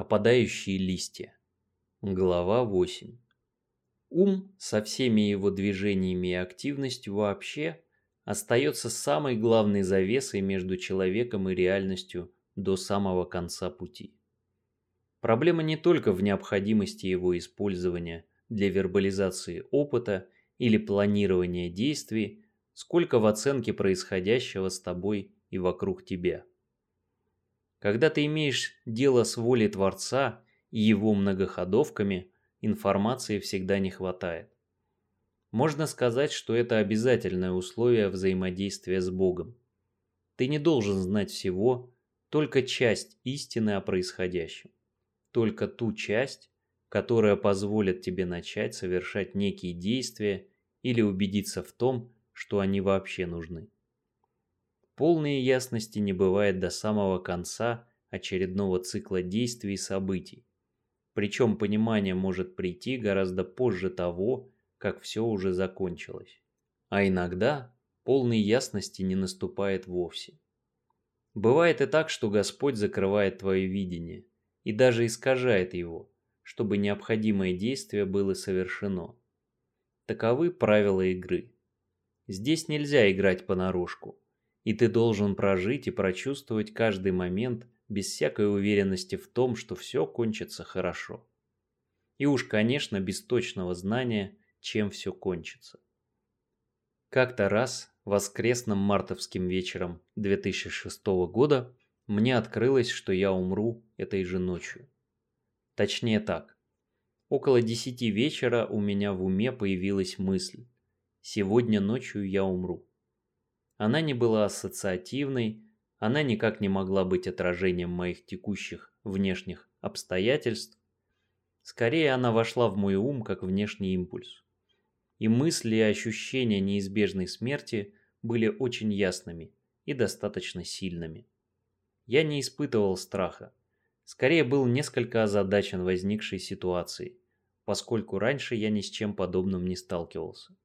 Опадающие листья. Глава 8. Ум со всеми его движениями и активностью вообще остается самой главной завесой между человеком и реальностью до самого конца пути. Проблема не только в необходимости его использования для вербализации опыта или планирования действий, сколько в оценке происходящего с тобой и вокруг тебя. Когда ты имеешь дело с волей Творца и его многоходовками, информации всегда не хватает. Можно сказать, что это обязательное условие взаимодействия с Богом. Ты не должен знать всего, только часть истины о происходящем. Только ту часть, которая позволит тебе начать совершать некие действия или убедиться в том, что они вообще нужны. Полной ясности не бывает до самого конца очередного цикла действий и событий. Причем понимание может прийти гораздо позже того, как все уже закончилось. А иногда полной ясности не наступает вовсе. Бывает и так, что Господь закрывает твое видение и даже искажает его, чтобы необходимое действие было совершено. Таковы правила игры. Здесь нельзя играть понарошку и ты должен прожить и прочувствовать каждый момент без всякой уверенности в том, что все кончится хорошо. И уж, конечно, без точного знания, чем все кончится. Как-то раз, воскресным мартовским вечером 2006 года, мне открылось, что я умру этой же ночью. Точнее так. Около 10 вечера у меня в уме появилась мысль. Сегодня ночью я умру. Она не была ассоциативной, она никак не могла быть отражением моих текущих внешних обстоятельств. Скорее, она вошла в мой ум как внешний импульс. И мысли и ощущения неизбежной смерти были очень ясными и достаточно сильными. Я не испытывал страха. Скорее был несколько озадачен возникшей ситуацией, поскольку раньше я ни с чем подобным не сталкивался.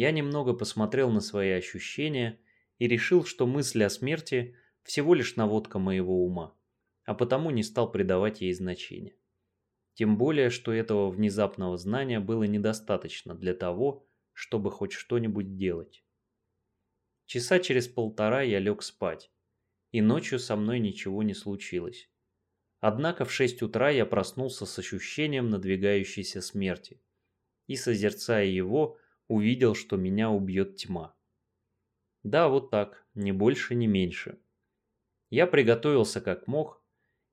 Я немного посмотрел на свои ощущения и решил, что мысль о смерти всего лишь наводка моего ума, а потому не стал придавать ей значения. Тем более, что этого внезапного знания было недостаточно для того, чтобы хоть что-нибудь делать. Часа через полтора я лег спать, и ночью со мной ничего не случилось. Однако в 6 утра я проснулся с ощущением надвигающейся смерти, и, созерцая его, увидел, что меня убьет тьма. Да, вот так, ни больше, ни меньше. Я приготовился как мог,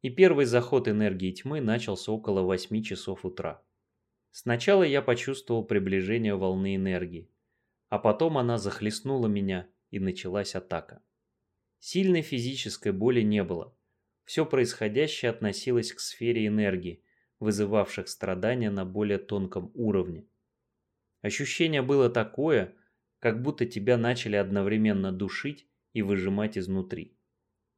и первый заход энергии тьмы начался около 8 часов утра. Сначала я почувствовал приближение волны энергии, а потом она захлестнула меня и началась атака. Сильной физической боли не было. Все происходящее относилось к сфере энергии, вызывавших страдания на более тонком уровне. Ощущение было такое, как будто тебя начали одновременно душить и выжимать изнутри.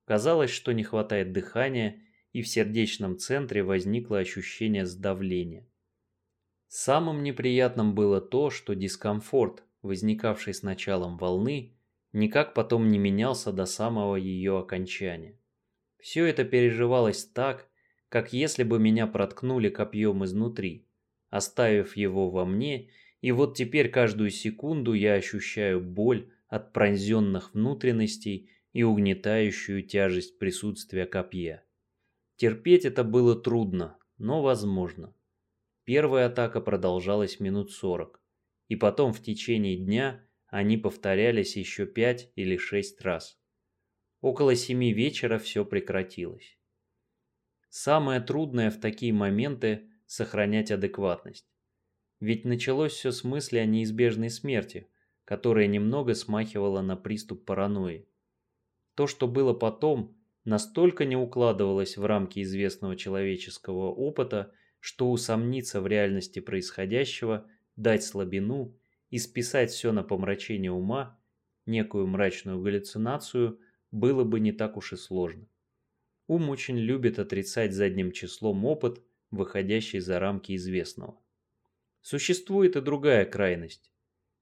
Казалось, что не хватает дыхания, и в сердечном центре возникло ощущение сдавления. Самым неприятным было то, что дискомфорт, возникавший с началом волны, никак потом не менялся до самого ее окончания. Все это переживалось так, как если бы меня проткнули копьем изнутри, оставив его во мне и вот теперь каждую секунду я ощущаю боль от пронзенных внутренностей и угнетающую тяжесть присутствия копья. Терпеть это было трудно, но возможно. Первая атака продолжалась минут сорок, и потом в течение дня они повторялись еще пять или шесть раз. Около семи вечера все прекратилось. Самое трудное в такие моменты – сохранять адекватность. Ведь началось все с мысли о неизбежной смерти, которая немного смахивала на приступ паранойи. То, что было потом, настолько не укладывалось в рамки известного человеческого опыта, что усомниться в реальности происходящего, дать слабину и списать все на помрачение ума, некую мрачную галлюцинацию, было бы не так уж и сложно. Ум очень любит отрицать задним числом опыт, выходящий за рамки известного. Существует и другая крайность,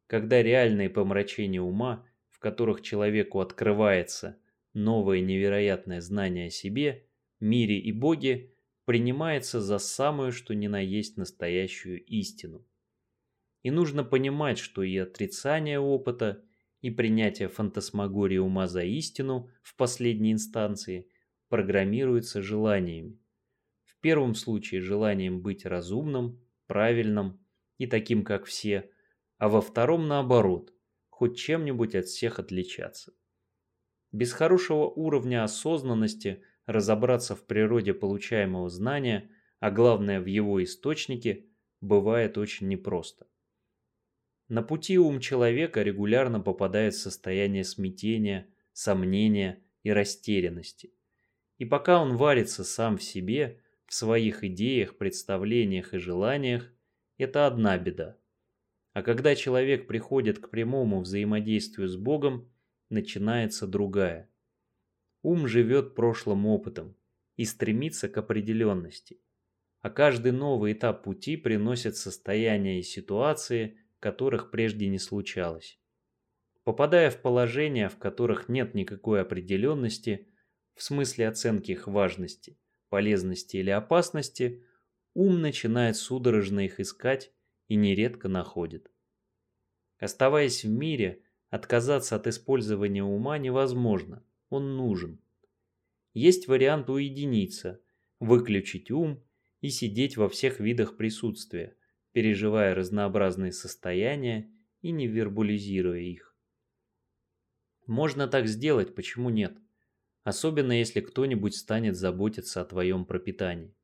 когда реальные помрачения ума, в которых человеку открывается новое невероятное знание о себе, мире и Боге, принимается за самую что ни на есть настоящую истину. И нужно понимать, что и отрицание опыта, и принятие фантасмагории ума за истину в последней инстанции программируется желаниями. В первом случае желанием быть разумным, правильным и таким, как все, а во втором наоборот, хоть чем-нибудь от всех отличаться. Без хорошего уровня осознанности разобраться в природе получаемого знания, а главное в его источнике, бывает очень непросто. На пути ум человека регулярно попадает в состояние смятения, сомнения и растерянности. И пока он варится сам в себе, в своих идеях, представлениях и желаниях, это одна беда. А когда человек приходит к прямому взаимодействию с Богом, начинается другая. Ум живет прошлым опытом и стремится к определенности. А каждый новый этап пути приносит состояния и ситуации, которых прежде не случалось. Попадая в положения, в которых нет никакой определенности, в смысле оценки их важности, полезности или опасности, ум начинает судорожно их искать и нередко находит. Оставаясь в мире, отказаться от использования ума невозможно, он нужен. Есть вариант уединиться, выключить ум и сидеть во всех видах присутствия, переживая разнообразные состояния и не вербализируя их. Можно так сделать, почему нет? Особенно если кто-нибудь станет заботиться о твоем пропитании.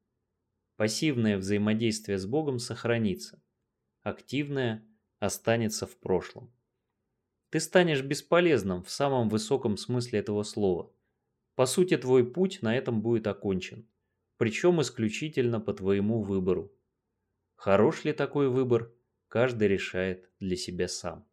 Пассивное взаимодействие с Богом сохранится. Активное останется в прошлом. Ты станешь бесполезным в самом высоком смысле этого слова. По сути, твой путь на этом будет окончен. Причем исключительно по твоему выбору. Хорош ли такой выбор, каждый решает для себя сам.